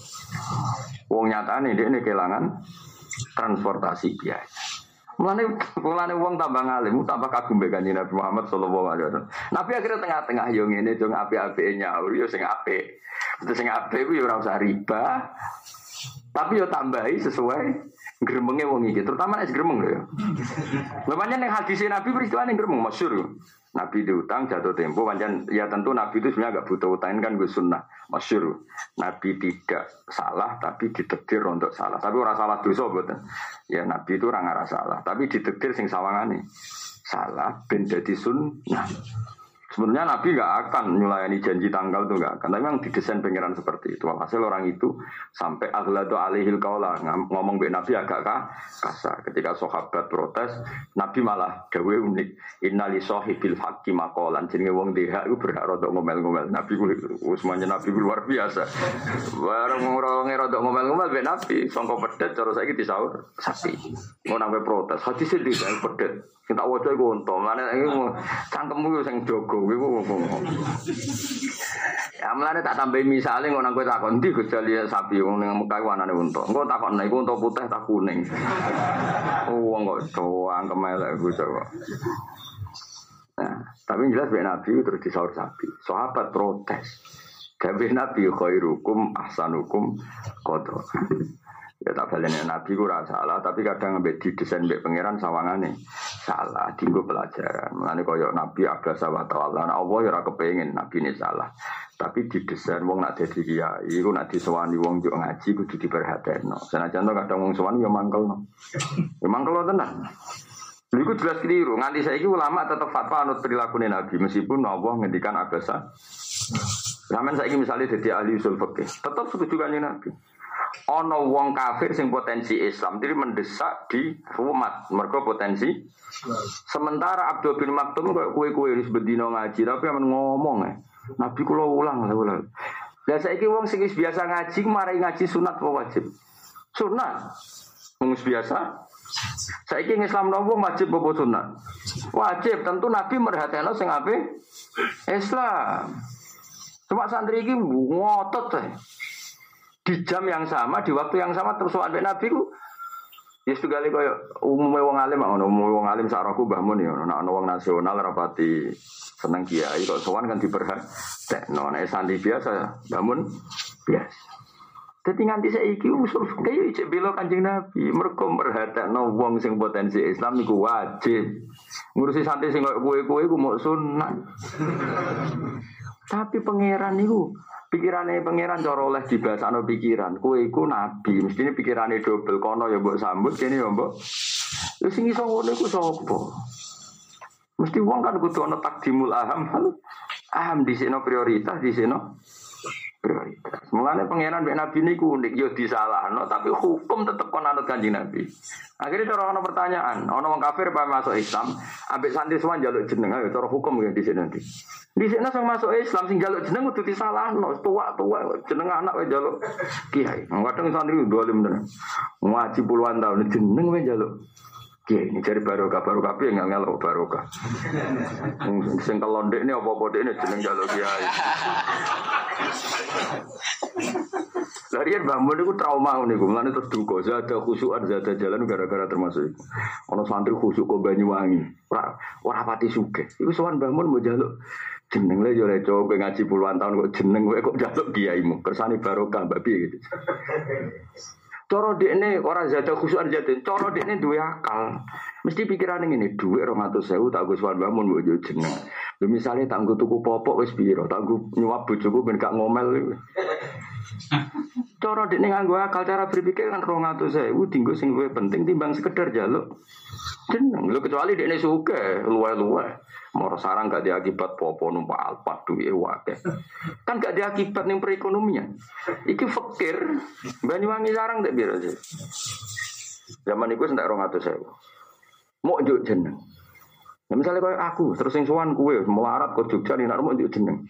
Wong nyatane dia ini kehilangan transportasi biaya. Mulane mulane wong tambah ngalim, tambah kagum mbek Kanjeng Nabi Muhammad sallallahu alaihi wasallam. Nabi akhirnya tengah-tengah yo ngene yo apik-apike nyaur yo sing apik. Terus sing apik ku yo ora usah riba. Tapi yo tambahi sesuai gremenge wong iki, terutama nek gremeng lho ya. Lha pancen hadis Nabi peristiwa ning gremeng masyhur. Nabi diutang jatuh tempo pancen ya tentu Nabi itu sebenarnya agak butuh utang kan gue sunnah masyhur. Nabi tidak salah tapi ditekdir untuk salah. Tapi orang salah dosa betul. Ya Nabi itu orang ngarah salah, tapi ditekdir sing sawangane. Salah ben dadi sunnah. Sebenarnya Nabi nggak akan melayani janji tanggal itu nggak akan. Tapi memang didesain pengiran seperti itu. Hasil orang itu sampai aghladu alihil kaula ngomong be Nabi agak kasar. Ketika sahabat protes, Nabi malah gawe unik. Innali sohibil hakim makolan. Jadi wong deha itu berhak rodok ngomel-ngomel. Nabi Usmanya Nabi luar biasa. Barang orang rodok ngomel-ngomel be Nabi. Songko pedet, cara saya sahur sapi. Mau nambah protes. Hati sedih yang Kita wajah gue untung. Mana ini cangkemmu yang jogo iku Ya mlane tak tambahi misale ngono kowe takon ndi Gus Jali sapi wong ning Mekah wanane unta. Engko takon nek iku unta putih tak kuning. Oh wong kok doang kemelek Gus kok. Nah, tapi jelas Nabi Nabi terus disaur sapi. Sahabat protes. Gawe Nabi khairukum ahsanukum qadra. Ya tak balenya Nabi ku salah, tapi kadang ambek desain mbek pangeran sawangane salah, dinggo pelajaran. Mulane koyo Nabi ada sawah Allah, nah Allah ya ora Nabi ini salah. Tapi didesain wong nak dadi kiai, iku nak disewani wong yo ngaji kudu diperhatekno. Senajan to kadang wong sewani yo mangkelno. Yo mangkelno tenan. Iku jelas keliru. Nganti saiki ulama tetap fatwa anut perilaku Nabi meskipun Allah ngendikan abasa. Zaman saiki misalnya jadi ahli usul fikih, tetap setuju kan Nabi ono wong kafir sing potensi Islam jadi mendesak di rumah mereka potensi sementara Abdul bin Maktum kok kue-kue wis bedino ngaji tapi aman ngomong ya. Nabi kula ulang lah ulang. Lah saiki wong sing biasa ngaji marai ngaji sunat apa wajib? Sunat. Wong biasa. Saiki Islam nopo wajib apa sunat? Wajib. Tentu Nabi merhatikan sing ape Islam. Cuma santri iki ngotot ya di jam yang sama, di waktu yang sama terus sampai Nabi ku Ya sekali kaya umumnya wong alim ngono, umumnya wong alim sak roku Mbah Mun ya wong nasional rapati seneng kiai kok sowan kan diperhatekno nek sandi biasa Mbah Mun biasa. Dadi nganti saiki usul fikih ijek bela Kanjeng Nabi, mergo merhatekno wong sing potensi Islam niku wajib. Ngurusi santri sing koyo kowe-kowe iku mau sunat. Tapi pangeran niku Pikirannya pangeran cara oleh dibahasano pikiran. Kue iku nabi, mestinya pikirannya double kono ya mbok sambut kene ya mbok. Lu sing iso ngono iku sapa? Mesti wong kan kudu ana takdimul aham. Aham di sini prioritas di sini prioritas. Mulane pangeran mbek nabi niku unik yo disalahno tapi hukum tetep kon anut nabi. Akhirnya cara ono pertanyaan, ono wong kafir apa masuk Islam, ambek santri semua jaluk jeneng ayo cara hukum ya di sini nanti. Sini sang masuk Islam sing jaluk jeneng kudu disalahno, tua-tua jeneng anak wae jaluk kiai. Kadang santri dolim tenan. Ngaji puluhan tahun jeneng wae Kiai ini cari barokah barokah yang nggak ngelok barokah. Sing kelondek ini apa-apa ini jeneng jaluk kiai. Larian bangun itu trauma nih, gue mulane terus duka. Zada khusyuan, zada jalan gara-gara termasuk itu. Santri khusyuk kok Banyuwangi, ora ora pati suge. Iku sowan bangun mau jaluk jeneng le yo leco ngaji puluhan tahun kok jeneng gue kok jaluk kiaimu. Kersane barokah babi gitu. Coro ini orang zada khusyuan zada, coro ini dua akal. Mesti pikiran ini duit orang atau sewu tak gus wan bangun mau jeneng. Lu misalnya tangguh tuku popok wes biro, tangguh nyuap bujuku ben gak ngomel. Cara dekne nganggo akal cara berpikir kan 200.000 tinggal sing luwih penting timbang sekedar jaluk. Jeneng lu kecuali dekne suke luwe-luwe. Moro sarang gak diakibat popo numpak alpat duwe wae. Kan gak diakibat ning perekonomian. Iki fakir Banyuwangi sarang tak biro sih. Zaman iku sentak 200.000. Mau njuk jeneng. Nah, misalnya kayak aku, terus yang suan kue, melarat ke Jogja nih, mau jeneng.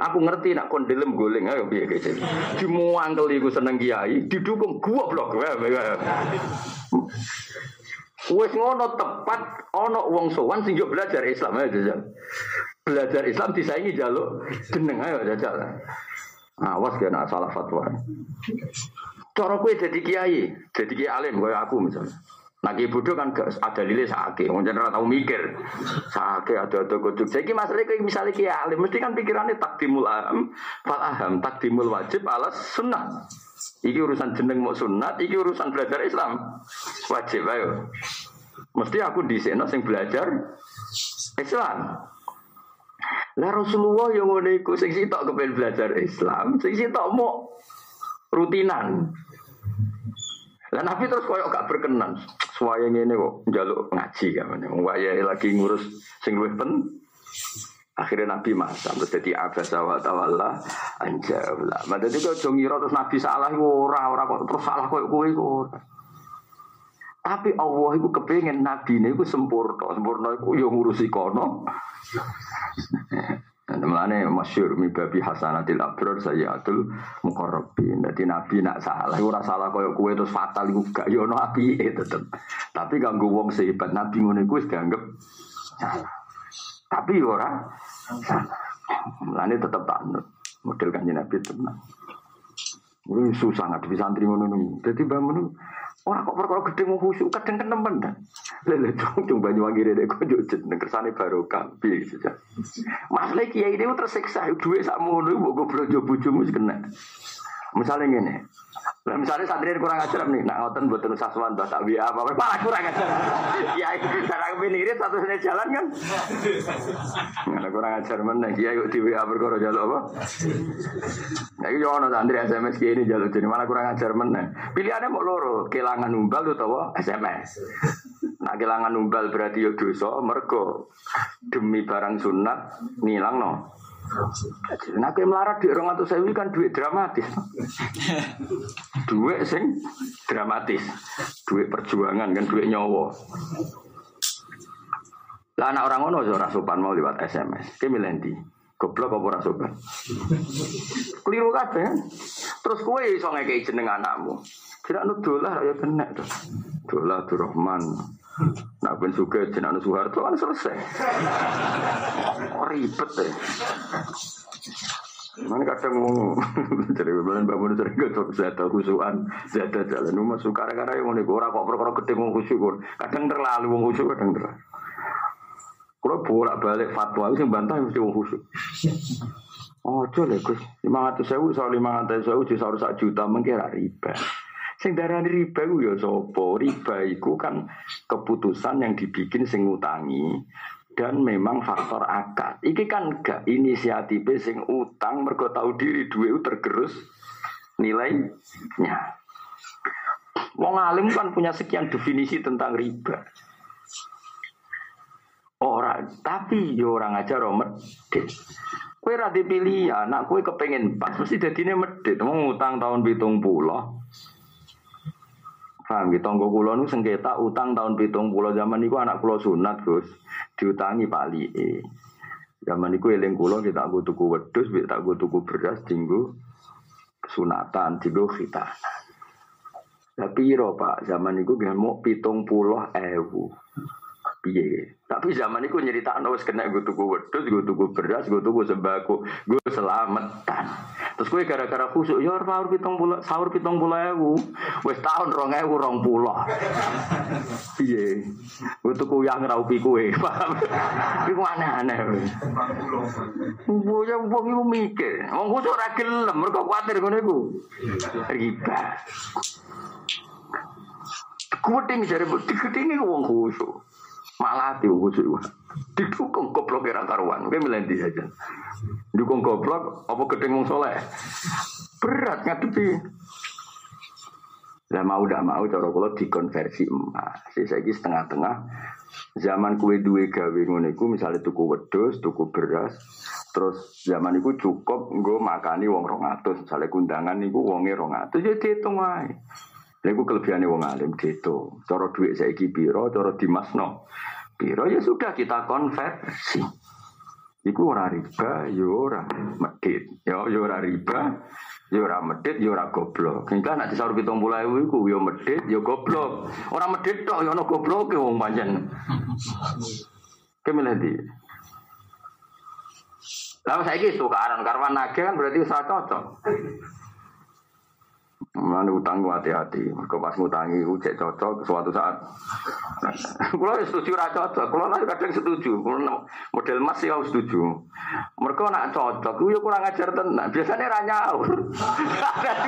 Aku ngerti nak kondelem guling, ayo biar kayak gitu. Dimuangkel iku seneng kiai, didukung gua blok. Wes ngono tepat ono wong sowan sing belajar Islam aja. belajar Islam disaingi jaluk jeneng ayo jajal. Awas kena salah fatwa. Cara kue jadi kiai, jadi kiai alim kayak aku misalnya. Nah bodoh kan gak ada lile sakit, mau jangan tahu mikir sakit ada ada kucuk. Jadi masalahnya kayak misalnya kiai alim, mesti kan pikirannya takdimul aham, fal aham, takdimul wajib alas sunnah. Iki urusan jeneng mau sunat, iki urusan belajar Islam wajib ayo. Mesti aku di sini sing belajar Islam. Lah Rasulullah yang ngono iku sing sitok kepen belajar Islam, sing sitok mau rutinan. Lah Nabi terus koyok gak berkenan. Suwaya ngene kok njaluk ngaji kan. Wayahe lagi ngurus sing luwih pen. Akhirnya Nabi masa terus jadi abasa wa tawalla anjabla. Mada itu kok ngira terus Nabi salah iku ora ora kok terus salah koyo kowe kok. Tapi Allah itu kepengen Nabi ini itu sempurna. Sempurna itu ya ngurusi kono. Mulane masyur mibabi hasanatil abrar sayyatul muqarrabin. Dadi nabi nak salah ora salah koyo kowe terus fatal iku gak yo ono apike tetep. Tapi ganggu wong sehebat nabi ngono wis dianggap salah. Tapi ora salah. Mulane tetep taknut. Model kanjeng nabi tenang. Ini susah nggak bisa santri ngono Jadi bangun Orang kok perkara gede mau khusyuk kadang kenemen kan. Lele cung cung banyu wangi rede kok jujut neng kersane barokah piye gitu. Masalah kiai ini tersiksa duwe sak mono mbok goblok jo bojomu kena. Misalnya gini, nah, misalnya santri kurang ajar nih, nak ngoten buat terus aswan bahasa WA apa malah kurang ajar. Ya, cara ini satu sini jalan kan. Nggak kurang ajar mana, ya yuk di WA berkoro jalur apa? Ya itu jangan santri SMS ini jalur jadi malah kurang ajar mana. Pilihannya mau loro, kehilangan umbal atau SMS. Nah kehilangan umbal berarti yo dosa, mergo demi barang sunat nilang no. Nah, kayak melarat di orang atau sewi kan duit dramatis. duit sing dramatis. Duit perjuangan kan duit nyawa. Lah anak orang ngono ora sopan mau lewat SMS. Ki milendi. Goblok apa ora sopan? Keliru kabeh. Terus kowe iso ngekeki jeneng anakmu. Kira nudulah ya kena tuh. Dolah Rahman. Nah, ben suka jenang Soeharto kan selesai. Oh, ribet deh. Mana kadang mau jadi bulan bangun sering ketok zada kusuan zada jalan rumah suka karena yang mau ora kok perkara gede mau kusuk kadang terlalu mau kusuk kadang terlalu. Kalau bolak balik fatwa yang bantah mesti mau kusuk. Oh, Gus, lima ratus sewu soal lima ratus sewu di satu juta mengira riba. Sing darani riba iku ya sapa? Riba iku kan keputusan yang dibikin sing ngutangi dan memang faktor akad. Iki kan gak inisiatif sing utang mergo tahu diri duit tergerus nilainya. Wong alim kan punya sekian definisi tentang riba. Orang, tapi yo orang aja medit. Kue rada pilih ya, nak kue kepengen pas mesti dadine medit. Mau ngutang tahun bitung pulau, Paham gitu, tonggo kulo nu sengketa utang tahun pitung pulau zaman niku anak kulo sunat gus diutangi pali e. Zaman niku eling kulo kita aku tuku wedus, kita aku tuku beras, tinggu sunatan, tinggu khitanan. Tapi iro pak zaman niku gak mau pitung pulau ewu piye. Tapi zaman itu nyerita wis kena gue tuku wedus, gue tuku beras, gue tuku sembako, gue selamatan. Terus gue gara-gara khusuk, ya sahur pitung puluh, sahur pitung puluh ewu, wes tahun rong ewu rong puluh. Piye? Gue yang raupi kue, paham? Iku aneh-aneh. Gue yang wong iku mikir, wong khusuk ora gelem, mergo kuwatir ngono iku. Riba. Kuweting jare digedingi wong khusuk. Malah hati khusyuk. Didukung goblok kira karuan. Oke melendi saja. Dukung goblok apa gedeng soleh. Berat ngadepi. Lah mau udah mau cara kula dikonversi emas. Saya setengah-tengah zaman kue duwe gawe ngono misale tuku wedhus, tuku beras, terus zaman iku cukup nggo makani wong 200, misale kundangan niku wonge 200 ya diitung wae. Lha iku kelebihane wong alim ditu. Cara dhuwit saiki pira, cara dimasno. Pira ya sudah kita konversi. Iku ora riba, ya ora medit. Ya ya ora riba, ya ora medit, ya ora goblok. Hingga nek disaur 70.000 iku ya medit, ya goblok. Ora medit tok ya ana gobloke wong pancen. Kemene ndi? Lah saiki tukaran karena nage kan berarti usaha cocok. Mana utang ku hati-hati. Mergo pas ngutangi ku cek cocok suatu saat. Kulo setuju ra cocok. Kulo lah kadang setuju. Kulo model Mas ya setuju. Mergo nak cocok ku ya kurang ajar tenan. Biasanya ra nyaur.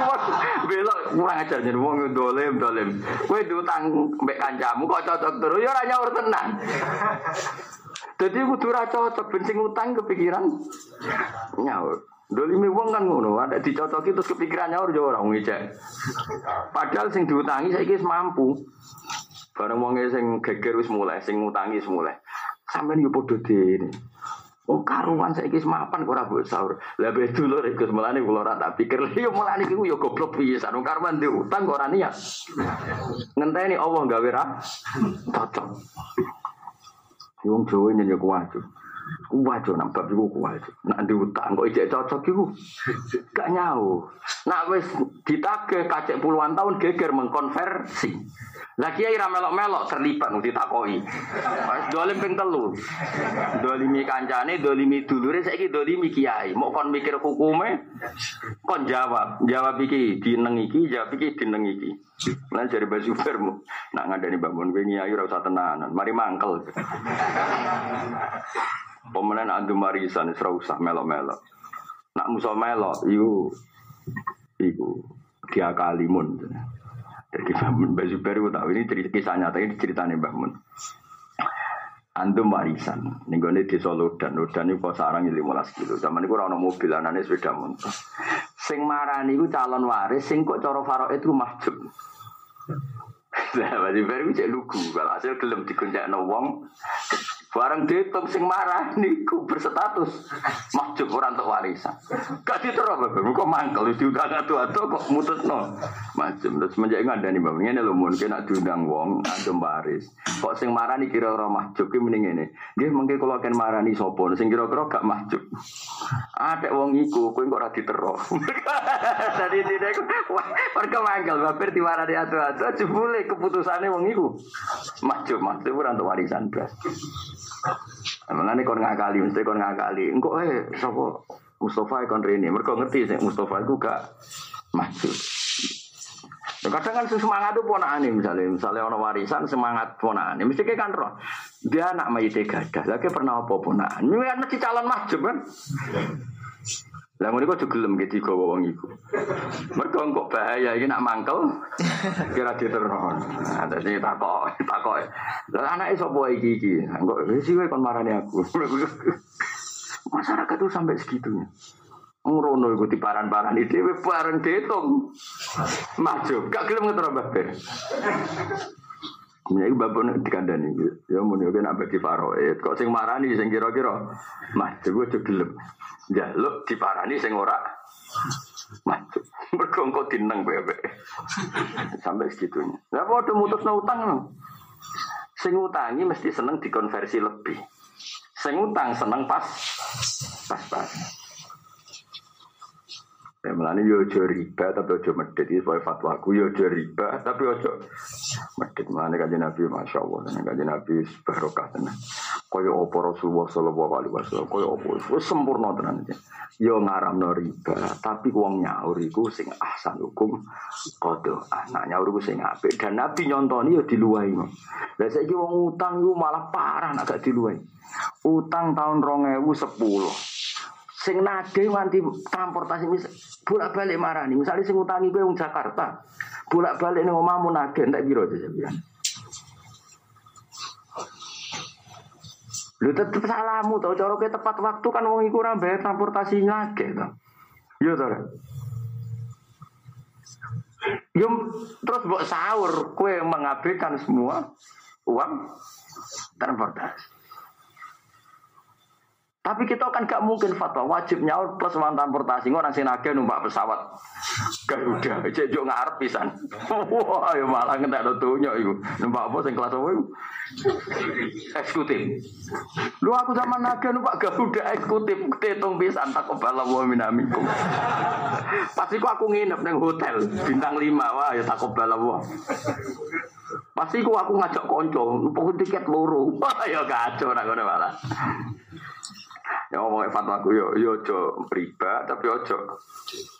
Wong belok kurang ajar jadi wong dolim dolim. Kowe diutang mbek kancamu kok cocok terus ya ra nyaur tenan. Jadi kudu ra cocok ben sing utang kepikiran nyaur. Dolimi wong kan ngono, ada dicocoki terus kepikiran nyaur yo ora ngicek. Padahal sing diutangi saiki wis mampu. Bareng wong sing geger wis mulai, sing ngutangi wis mulai. Sampeyan yo padha dene. Oh karuan saiki wis mapan kok mbok sahur. Lah be dulur iku mulane kula ora tak pikir. Yo mulane iku yo goblok pisan. Wong karuan diutang kok ora niat. Ngenteni Allah gawe ra cocok. Wong Jawa nyenyak kuat. Kuat jo nampak iku kuat. Nak diutang kok ijek cocok iku. Gak nyau. Nak wis ditagih kacek puluhan tahun geger mengkonversi. Lah kiai ra melok-melok terlibat nu ditakoki. Pas dolim ping telu. Dolimi kancane, dolimi dulure saiki dolimi kiai. Mau kon mikir hukume kon jawab. Jawab iki dineng iki, jawab iki dineng iki. Lan jare Mbak Supermu. Nak ngandani Mbak Mun kowe kiai ora tenanan. Mari mangkel. Pemenang andu marisan ora usah melok-melok. Nak musa melok iku iku dia kalimun. Jadi Mbah Zubair tahu ini cerita kisah nyata ini ceritanya Mbah Mun. Antum warisan, nih gue di Solo dan Lodan itu sarang lima kilo. Zaman itu orang mobil, anaknya sepeda motor. Sing marani itu calon waris, sing kok coro faro itu mahjub. Lah, Mbah Zubair cek lugu. Kalau hasil gelem dikunjak wong, Barang dihitung sing marah niku berstatus mahjub orang untuk warisan. Gak diterus bapak, kok mangkel diundang atu-atu kok mutus no. Macam terus menjadi ada nih bapak, ini lo mungkin nak diundang wong, adem waris. Kok sing marah nih kira-kira mahjub ki mending ini. Dia mungkin kalau akan marah nih sopo, sing kira-kira gak mahjub. Ada wong iku, kau kok rati terus. Tadi tidak, wah, mereka mangkel bapak marah di atu-atu, jebule keputusannya wong iku. Mahjub, mahjub orang untuk warisan beras. Mengenai kon ngakali, mesti kon ngakali. Engkau eh, sopo Mustafa kon rene. Mereka ngerti sih Mustafa itu gak maju. Ya, kadang kan semangat itu ponaan misalnya, misalnya orang warisan semangat ponaan. Mesti kayak kan roh. Dia anak mayite gadah. Lagi pernah apa ponaan? Ini kan mesti calon maju kan. Lah ngono kok gelem ge digawa wong iku. Mergo bahaya iki nak mangkel kira diteron. Nah, dadi takok, takok. Lah anake sapa iki iki? Engko wis kowe kon marani aku. Masyarakat tuh sampai segitunya. Ngrono iku diparan-parani dhewe bareng ditung. Maju, gak gelem ngetro Mbah. Ya iku bapak nek dikandani. Ya muni oke nak bagi faroid. Kok sing marani sing kira-kira maju gue gelem. Jaluk diparani sing ora maju. Mergo engko dineng bebek. Sampai segitunya. Lah padha mutusno utang. Sing utangi mesti seneng dikonversi lebih. Sing utang seneng pas pas-pas. Ya melani yo ojo riba tapi ojo medit iki sesuai fatwa aku yo ojo riba tapi ojo medit melani kanjeng Nabi Masya Allah dan kanjeng Nabi barokah tenan. Kaya apa Rasulullah sallallahu alaihi wasallam kaya apa wis sempurna tenan iki. Yo ngaramno riba tapi wong nyaur iku sing ahsan hukum kodo anak nyaur iku sing apik dan Nabi nyontoni yo diluwahi. Lah saiki wong utang iku malah parah nek gak diluwahi. Utang tahun 2010 sing nagih nganti transportasi mis bolak-balik marani. Misalnya sing utangi kowe wong Jakarta, bolak-balik ning omahmu nagih entek piro aja sampeyan. Lu tetep salahmu tau cara ke tepat waktu kan wong iku ora bayar transportasi nagih to. Iya. Yum, terus buat sahur, kue mengabaikan semua uang transportasi. Tapi kita kan gak mungkin fatwa wajib nyaur plus uang transportasi orang sing nagih numpak pesawat Garuda, cek juk ngarep pisan. Wah, ya malah ngentek do tunyo iku. Numpak apa sing kelas apa iku? Eksekutif. Lu aku zaman nagih numpak Garuda eksekutif tetung pisan tak kebala wa minamikum. Pasti aku nginep nang hotel bintang 5. Wah, ya tak kebala wa. Pasti aku aku ngajak konco, numpuk tiket loro. Wah, ya kacau nak ngono malah. Ya ngomong fatwaku yo yo ojo riba tapi ojo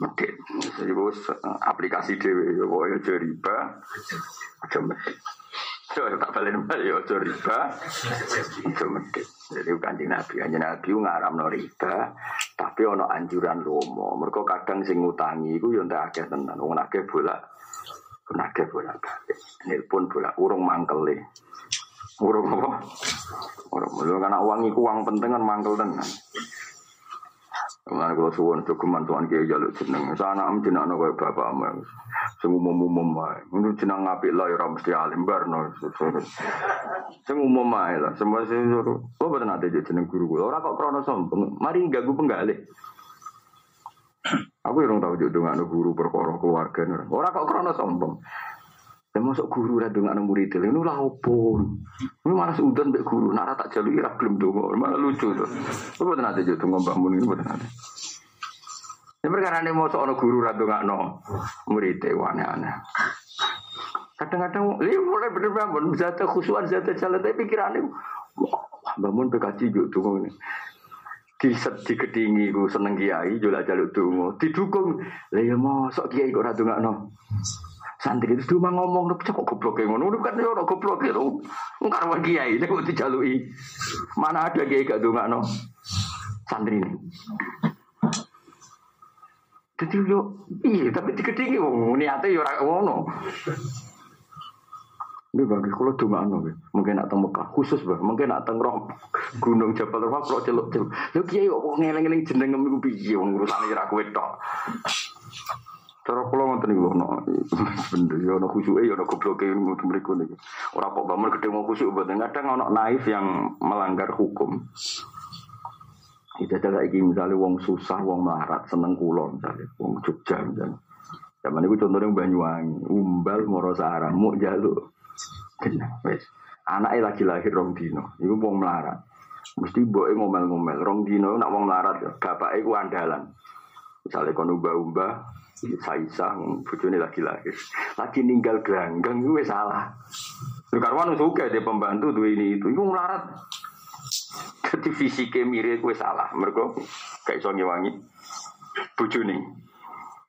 medit. Jadi bos aplikasi dewe yo pokoknya ojo riba, ojo medit. Yo tak balik yo ojo riba, ojo medit. Jadi kanjeng Nabi, kanjeng Nabi ngaramno riba, tapi ono anjuran lomo. Mereka kadang sing ngutangi iku yo ndak akeh tenan. Wong akeh bolak pun akeh bolak balik. Nelpon bolak urung mangkele. Urung apa? Urung. Lho kan uang iku uang penting kan mangkel tenan. Mulane kula suwun jogeman tuan kiai jaluk jeneng. Sana am jenengno koyo bapak am. Sing umum-umum wae. Ngono jeneng apik lah ya mesti alim barno. Sing umum wae lah. Semua sing suruh. Kok boten ate jeneng guru kula. Ora kok krana sombong. Mari ganggu penggalih. Aku yang tahu juga dengan guru perkara keluarga. Orang kok krono sombong. Ya masuk guru ra dengan murid itu, ini lah opon. Ini malah sudan mbek guru, nara tak jalui ra belum dongo, malah lucu tuh. Lu boten nate yo dongo Mbah Mun ini boten nate. Ya perkara ini mau seorang guru ra no murid itu aneh-aneh. Kadang-kadang, ini mulai bener bangun, zat khusuan, zat jalan, tapi wah, bangun juga tuh ini di di kedingi ku seneng kiai jual jaluk dungo didukung lah ya mosok kiai kok ora no santri itu cuma ngomong lu kok goblok ngono? Lu kan ora goblok ya lu karo kiai nek kok dijaluki. Mana ada kiai gak no santri. Ini jadi yo iya tapi dikedingi wong niate yo ora ngono. Ini bagi kalau cuma anu, mungkin nak Mekah khusus bah, mungkin nak roh Gunung Jabal Rahmah kalau celuk celuk. Lu kiai kok ngeleng-ngeleng jeneng ngemu piye wong urusan ora kowe tok. Cara kula ngoten niku ono bener ya ono khusuke ya ono gobloke ngoten mriku niku. Ora kok bangun gedhe mau khusuk mboten kadang ono naif yang melanggar hukum. Itu ada lagi misalnya wong susah, wong melarat, seneng kulon, misalnya wong Jogja misalnya. Zaman itu contohnya Banyuwangi, umbal moro sarang, mau jaluk Genah wis. Anake lagi lahir rong dino, iku wong melarat. Mesti mboke ngomel-ngomel. Rong dino nak wong melarat ya, bapake ku andalan. Misalnya kon umba-umba, Saisa, bojone lagi lahir. Lagi ninggal gelanggang itu salah. Lu karwan suka dia pembantu tuh ini itu, itu melarat. Jadi fisiknya mirip gue salah, mereka kayak so ngewangi bojone.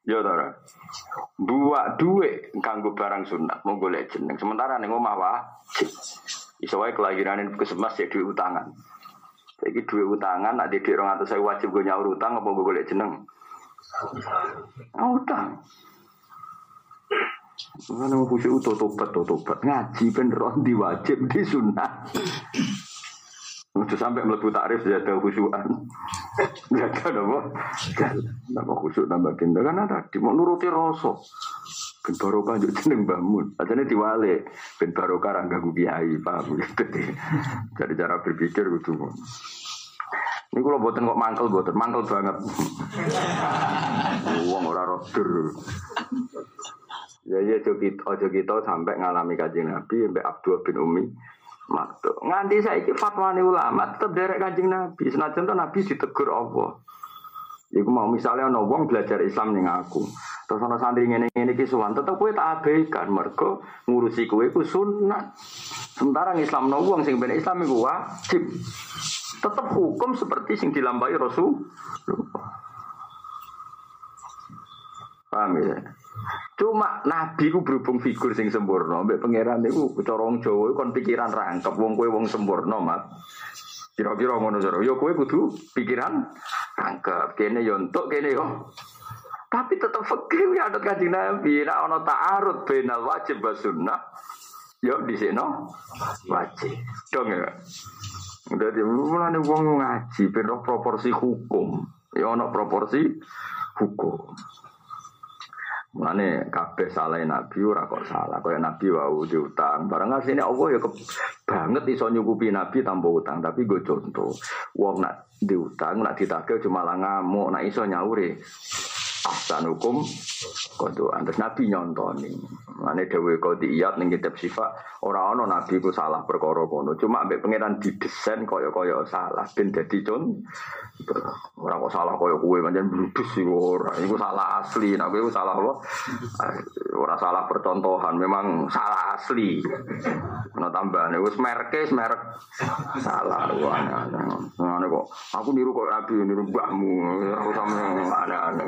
Ya tara. Dua duwe kanggo barang sunat mau golek jeneng. Sementara ning omah wajib. Iso wae kelahiran kesemas ya duwe utangan. Saiki duwe utangan nek didik 200 saya wajib gue nyaur utang apa gue golek jeneng? Ah, utang. Mana mau khusyuk tobat tobat ngaji ben di wajib di sunat. Itu sampai melebu takrif ya ada khusyuan. Jaga apa? Nama khusyuk tambah kinta. Karena tadi mau nuruti rosok. Ben barokah juk jeneng bangun. Ajane diwale ben barokah ra ganggu kiai, paham gitu. Jadi cara berpikir gitu. Ini kalau buatan kok mangkel buatan mangkel banget. Uang ora roder. Ya ya ojo kita, ojo sampai ngalami kajian Nabi sampai Abdul bin Umi Maktu. Nganti saiki fatwane ulama tetep derek Kanjeng Nabi. Senajan to Nabi ditegur Allah. Iku mau misalnya ono wong belajar Islam ning aku. Terus ana santri ngene-ngene iki suwan, tetep kowe tak abaikan mergo ngurusi kowe iku. Sementara Islam no wong sing ben Islam iku wajib. Tetap hukum seperti sing dilampahi Rasul. Paham ya? Cuma Nabi ku berhubung figur sing sempurna, mbek pangeran niku corong Jawa kon pikiran rangkep wong kowe wong sempurna, Mat. Kira-kira ngono jare. Yo kowe kudu pikiran rangkep. Kene yo entuk, kene yo. Tapi tetap fikir ya ada kaji Nabi. Nah, ono ta'arud benal wajib wa sunnah. Yo di sini wajib. Dong ya. Jadi mulane wong ngaji ben proporsi hukum. Ya ono proporsi hukum. Mane kabeh salah nabi ora kok salah. Kaya nabi wau diutang. Barang asline Allah ya banget iso nyukupi nabi tanpa utang, tapi gue contoh. Wong nak diutang nak ditagih cuma lah ngamuk, nak iso nyaure. Ahsanukum kodoan. Terus Nabi nyontoni. Mane dewe kodiyat ning kitab sifat ora ana nabi ku salah perkara kono. Cuma ambek pangeran didesain kaya-kaya salah ben dadi con. Kok salah kaya kowe pancen bludus iku ora. Iku salah asli. Nek kowe salah apa? Ora salah percontohan, memang salah asli. Ana tambahane wis merke merek salah. Ngene kok aku niru kok nabi niru mbahmu. Aku sama aneh-aneh.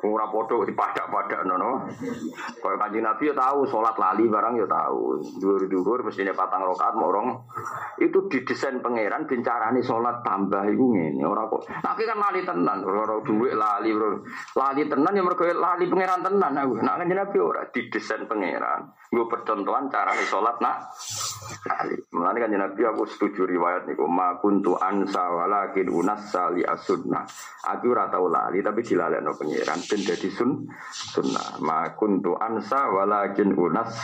Ora padha dipadak-padak nono. Kaya Kanjeng Nabi ya tahu salat lali barang ya tahu. Dhuwur-dhuwur mestine patang rakaat morong. Itu didesain pangeran bincarane salat tambah iku ngene. Ora kok. Tapi kan lali tenan, ora dhuwit lali, Bro. Lali tenan ya mergo lali pangeran tenan aku. Nak Kanjeng Nabi ora didesain pangeran. Gue percontohan cara sholat nak kali. Mulane kan Nabi aku setuju riwayat niku ma kuntu ansa walakin unas sali asunna. Aku ora tau lali tapi dilalekno pangeran ben dadi sun sunnah. Ma kuntu ansa walakin unas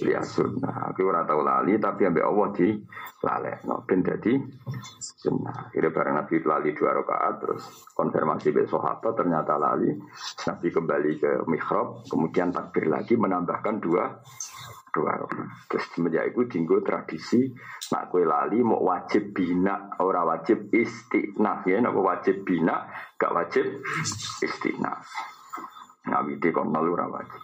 li asunna. Aku ora tau tapi ambek Allah di lalekno ben dadi sunnah. Kira bareng Nabi lali dua rakaat terus konfirmasi besok apa ternyata lali. Nabi kembali ke mihrab kemudian takbir lagi menambahkan dua dua terus semenjak itu dinggo tradisi nak kue lali mau wajib bina ora wajib istiqnaf ya nak wajib bina gak wajib istiqnaf ngawiti kon ora wajib